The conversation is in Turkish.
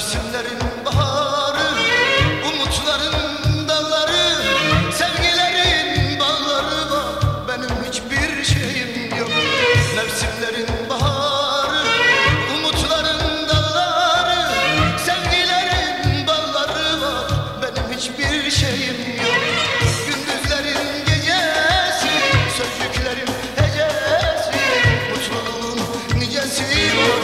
Mevsimlerin baharı, umutların dalları Sevgilerin bağları var, benim hiçbir şeyim yok. Mevsimlerin baharı, umutların dalları Sevgilerin bağları var, benim hiçbir şeyim yok. Gündüzlerin gecesi, sözcüklerin hecesi Mutluluğun nicesi var.